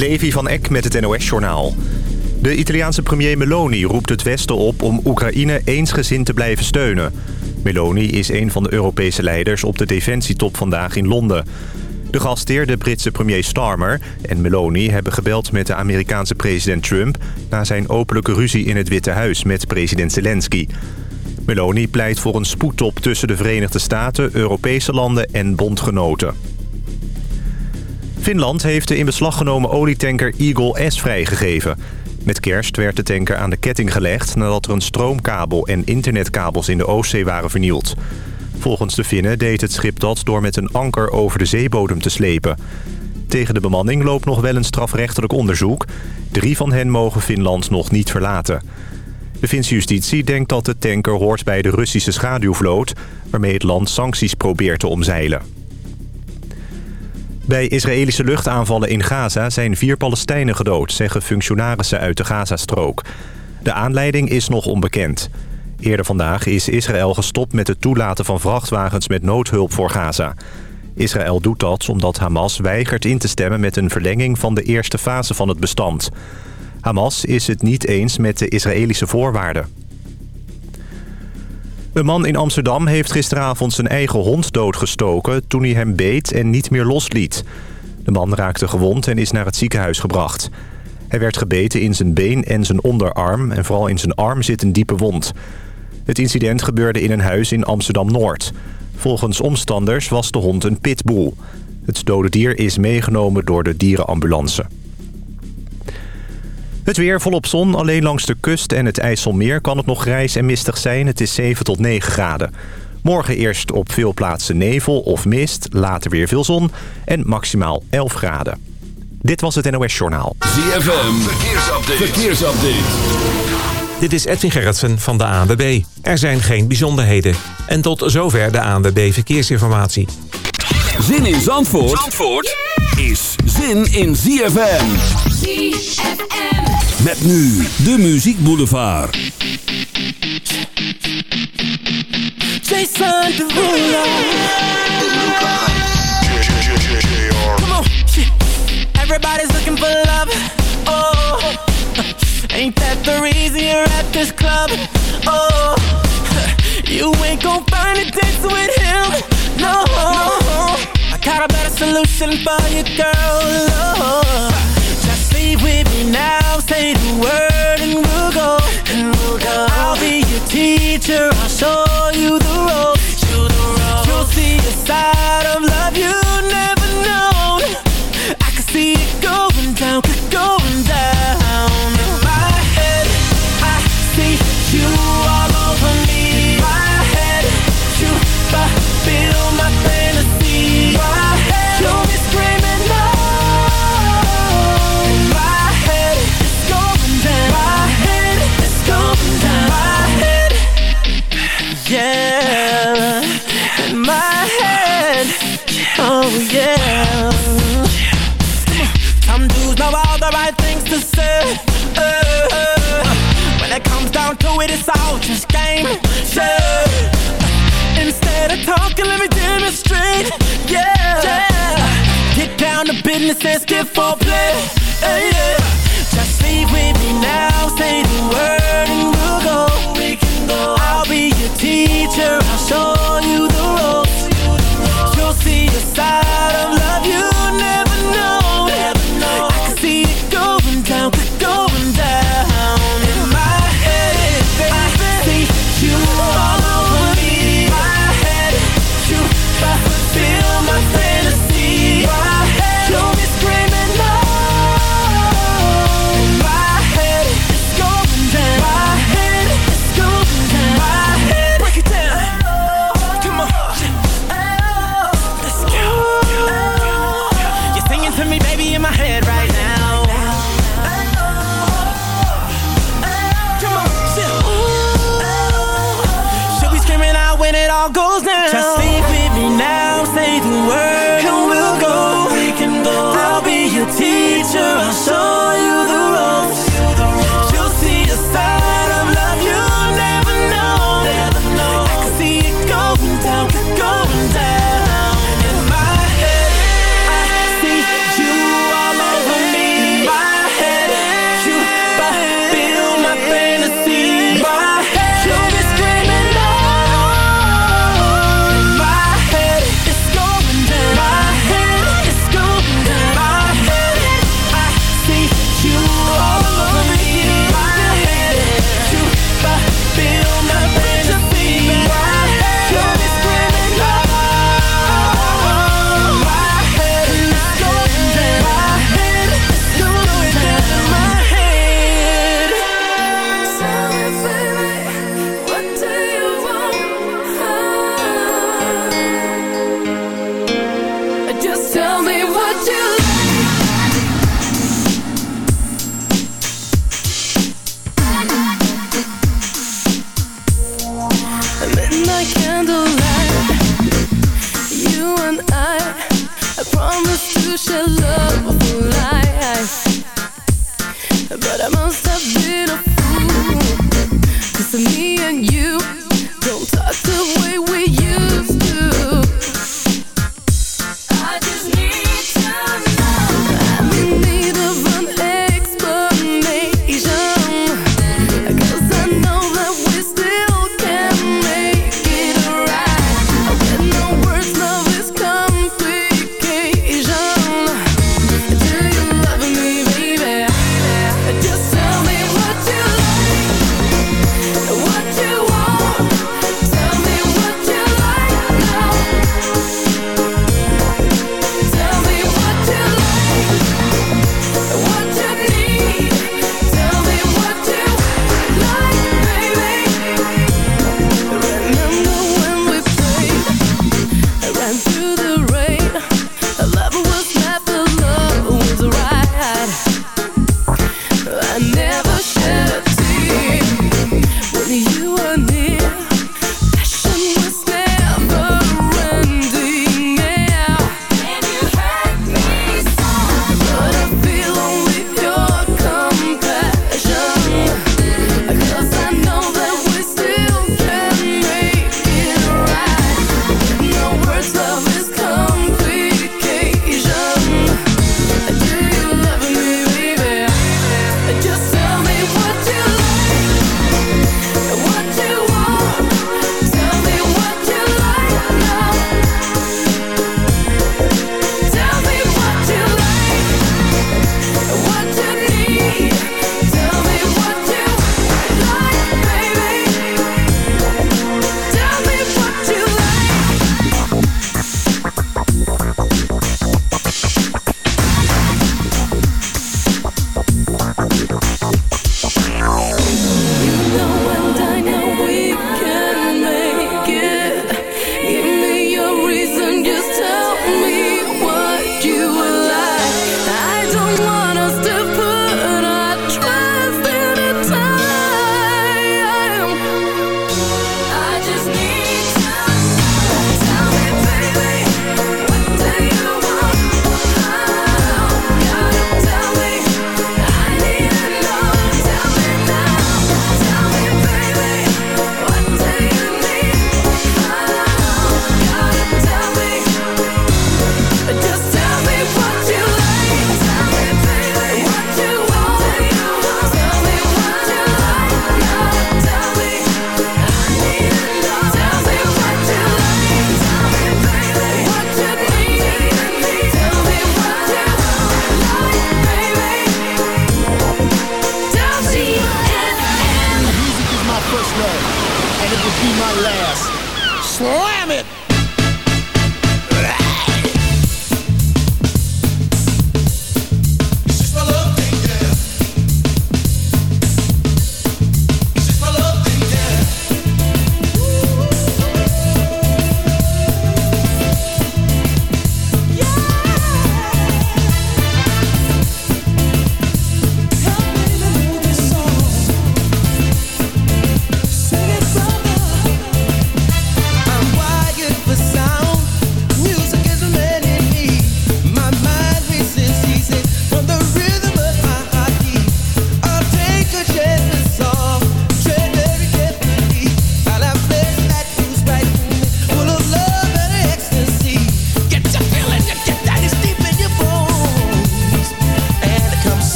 Levi van Eck met het NOS-journaal. De Italiaanse premier Meloni roept het Westen op om Oekraïne eensgezind te blijven steunen. Meloni is een van de Europese leiders op de defensietop vandaag in Londen. De gastheer, de Britse premier Starmer en Meloni hebben gebeld met de Amerikaanse president Trump... na zijn openlijke ruzie in het Witte Huis met president Zelensky. Meloni pleit voor een spoedtop tussen de Verenigde Staten, Europese landen en bondgenoten. Finland heeft de in beslag genomen olietanker Eagle S vrijgegeven. Met kerst werd de tanker aan de ketting gelegd... nadat er een stroomkabel en internetkabels in de Oostzee waren vernield. Volgens de Finnen deed het schip dat door met een anker over de zeebodem te slepen. Tegen de bemanning loopt nog wel een strafrechtelijk onderzoek. Drie van hen mogen Finland nog niet verlaten. De Finse justitie denkt dat de tanker hoort bij de Russische schaduwvloot... waarmee het land sancties probeert te omzeilen. Bij Israëlische luchtaanvallen in Gaza zijn vier Palestijnen gedood... zeggen functionarissen uit de Gazastrook. De aanleiding is nog onbekend. Eerder vandaag is Israël gestopt met het toelaten van vrachtwagens met noodhulp voor Gaza. Israël doet dat omdat Hamas weigert in te stemmen met een verlenging van de eerste fase van het bestand. Hamas is het niet eens met de Israëlische voorwaarden. Een man in Amsterdam heeft gisteravond zijn eigen hond doodgestoken... toen hij hem beet en niet meer losliet. De man raakte gewond en is naar het ziekenhuis gebracht. Hij werd gebeten in zijn been en zijn onderarm... en vooral in zijn arm zit een diepe wond. Het incident gebeurde in een huis in Amsterdam-Noord. Volgens omstanders was de hond een pitbull. Het dode dier is meegenomen door de dierenambulance. Het weer volop zon, alleen langs de kust en het IJsselmeer kan het nog grijs en mistig zijn. Het is 7 tot 9 graden. Morgen eerst op veel plaatsen nevel of mist, later weer veel zon en maximaal 11 graden. Dit was het NOS Journaal. ZFM, verkeersupdate. verkeersupdate. Dit is Edwin Gerritsen van de ANWB. Er zijn geen bijzonderheden. En tot zover de ANWB Verkeersinformatie. Zin in Zandvoort, Zandvoort is zin in ZFM. ZFM. Met nu de Muziek Boulevard. Jason Derulo. Come on. Everybody's looking for love. Oh, ain't that the reason you're at this club? Oh, you ain't gon' find it dancing with him. No, got a better solution for you, girl. Oh, just leave with me now. Say the word and we'll go. And we'll go. I'll be your teacher. I'll show it, it's all just game. Yeah. Instead of talking, let me demonstrate. Yeah. Get down to business and skip for play. Uh, yeah. Just leave with me now. Say the word and we'll go. We can go. I'll be your teacher. I'll show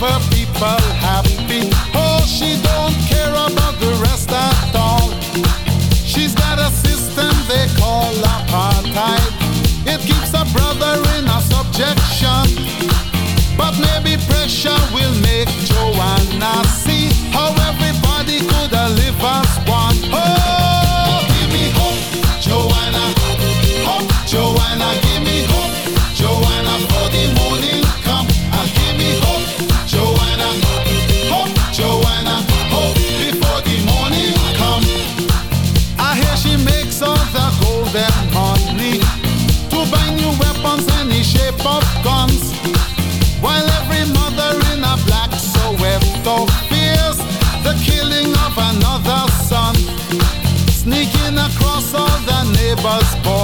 her people happy. Oh, she don't care about the rest at all. She's got a system they call apartheid. It keeps a brother in a subjection. But maybe pressure will make Joanna the neighbors'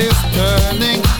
is turning?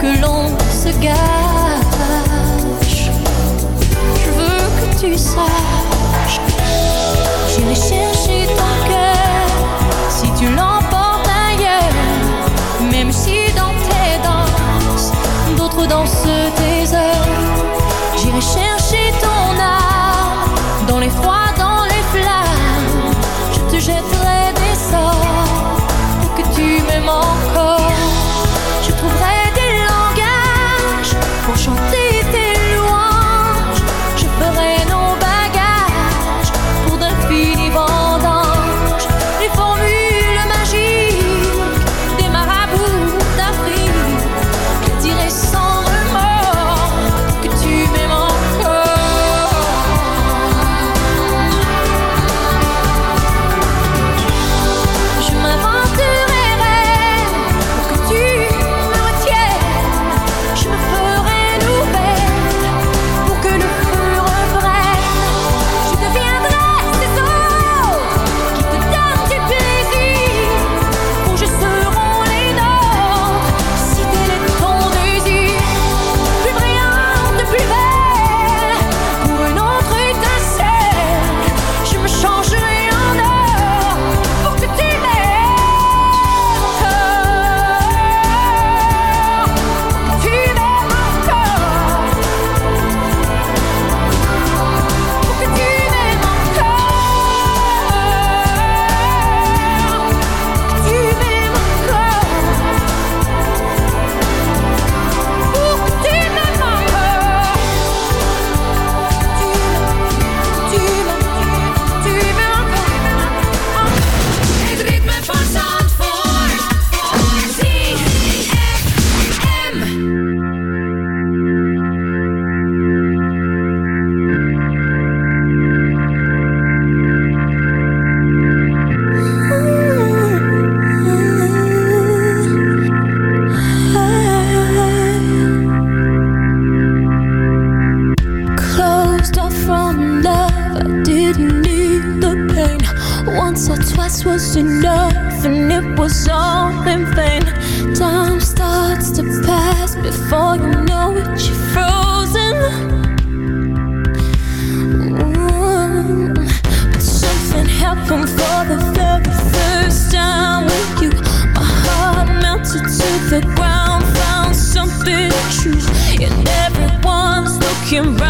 que l'on se gâche. Je veux que tu saches. J'irai chercher. Once or twice was enough, and it was all in vain. Time starts to pass before you know it, you're frozen. But something happened for the very first time with you. My heart melted to the ground, found something true choose, and everyone's looking right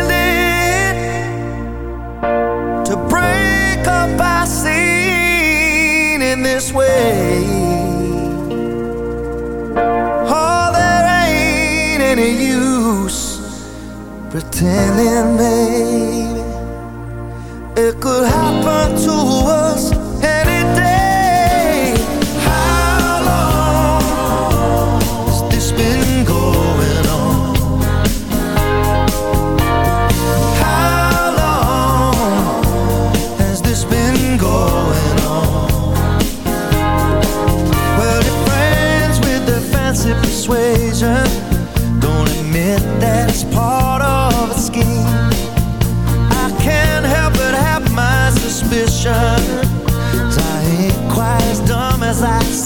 Telling baby, it could happen to us.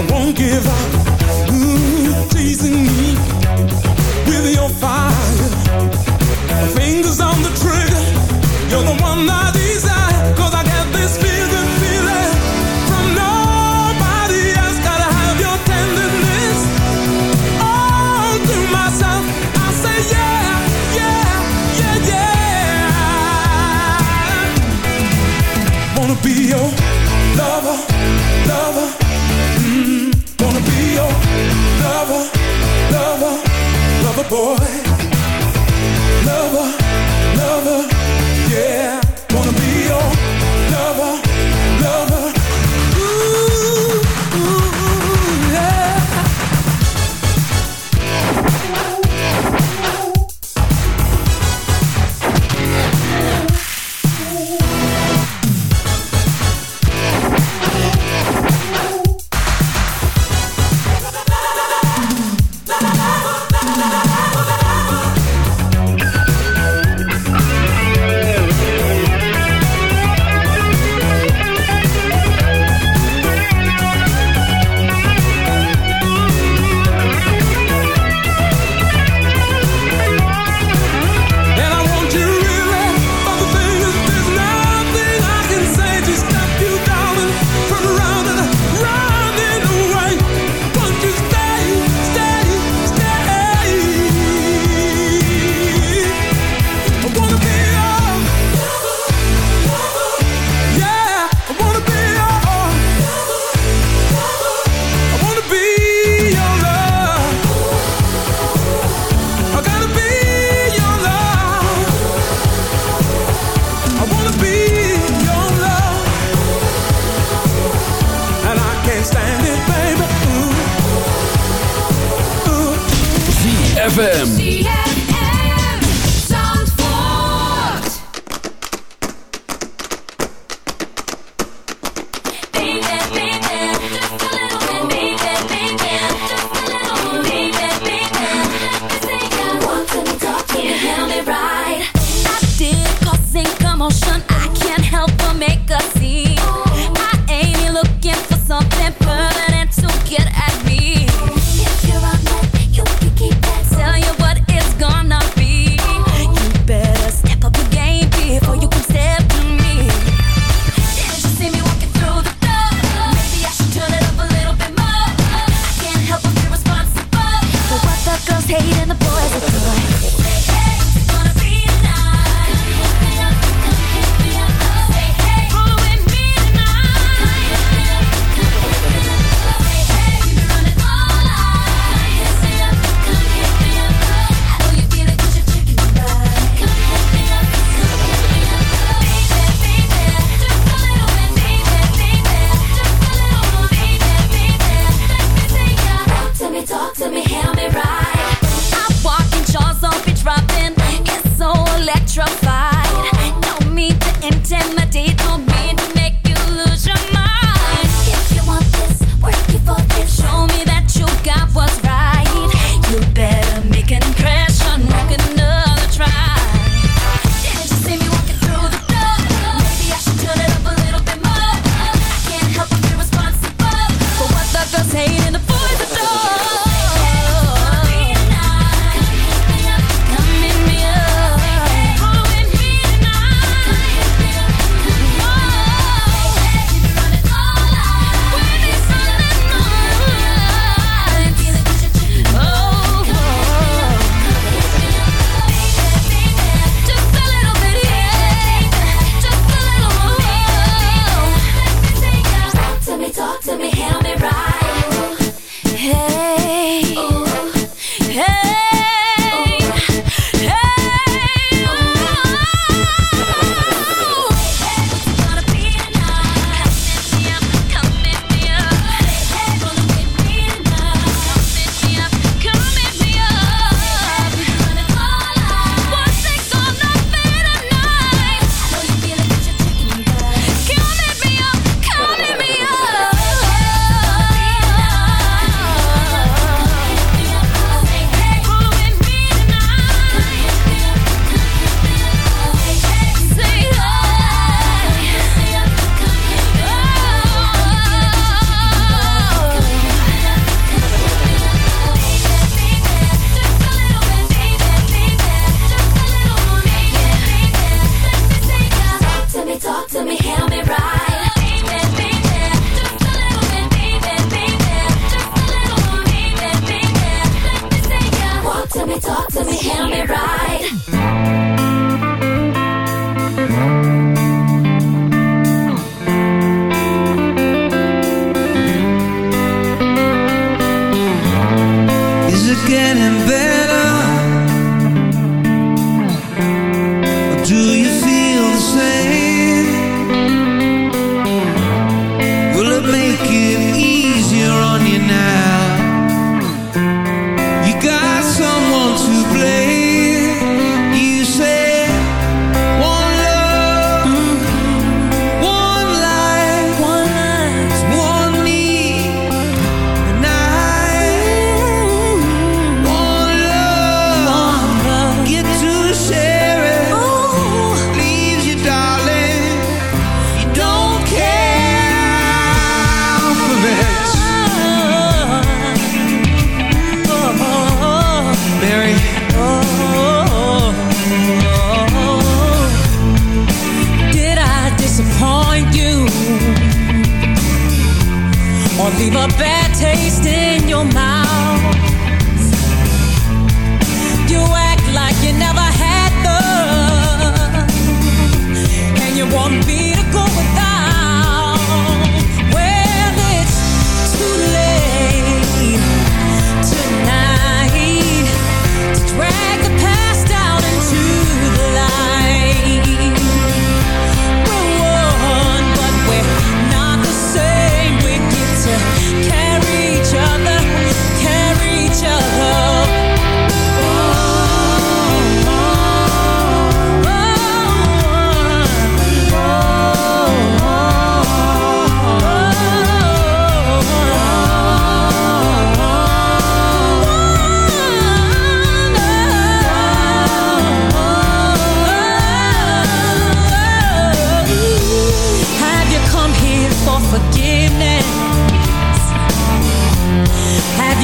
I won't give up. Ooh, teasing me with your fire. Fingers on the trigger. You're the one I I get this feeling from nobody else. Gotta have your tenderness all to myself. I say yeah, yeah, yeah, yeah. Wanna be your lover lover, lover, lover boy.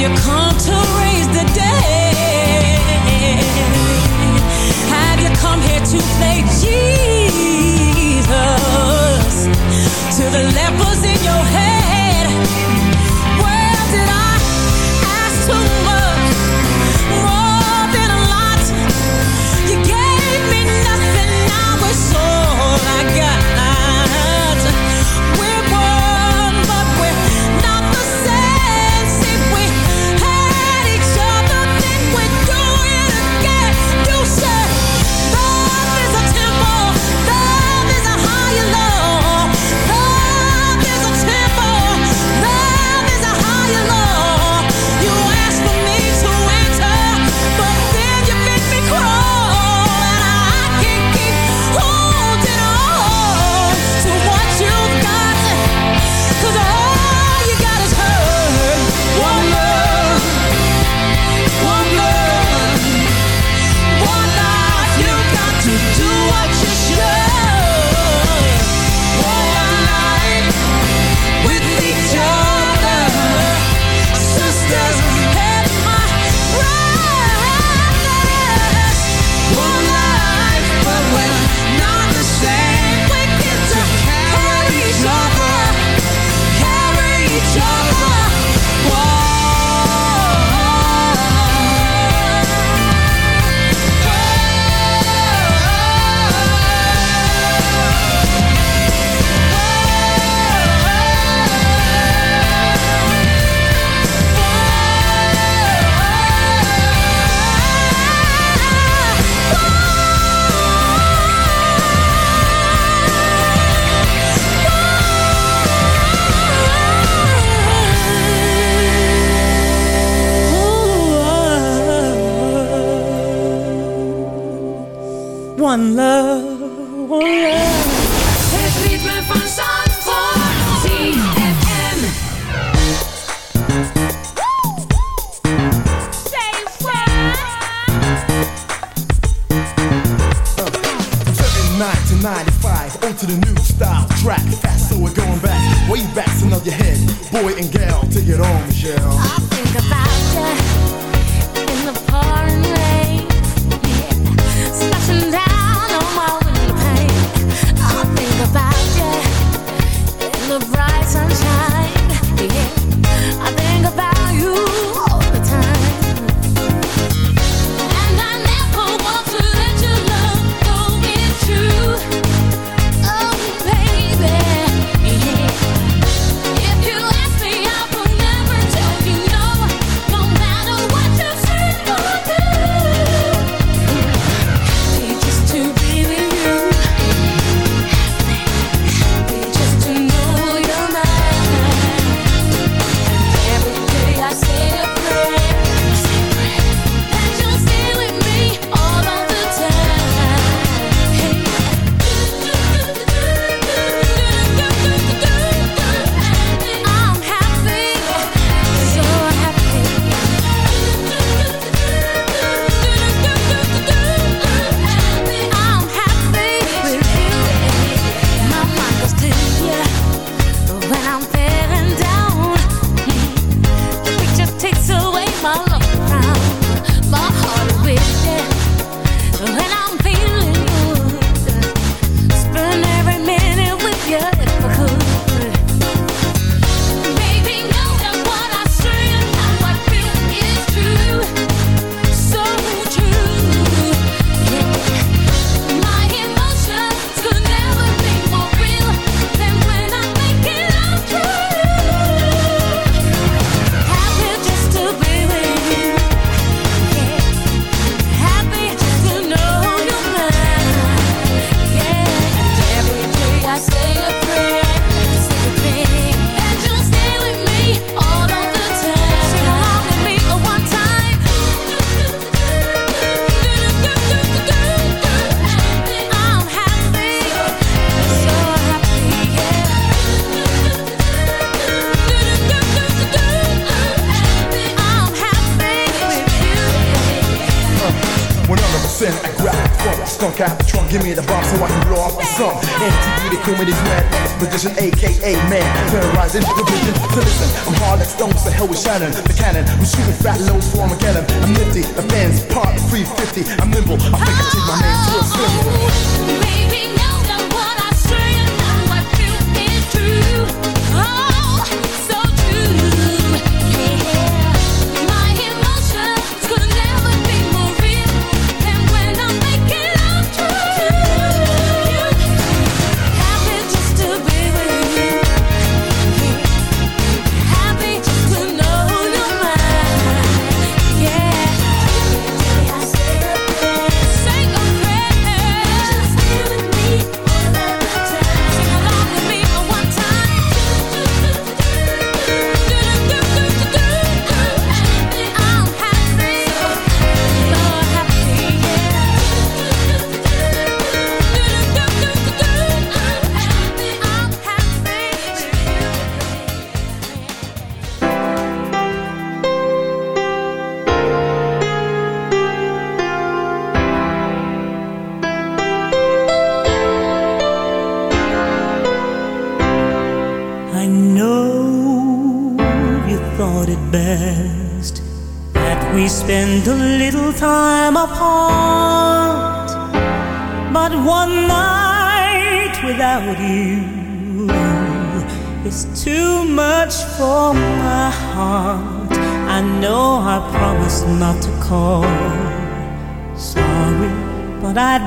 You come to raise the dead?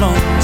phone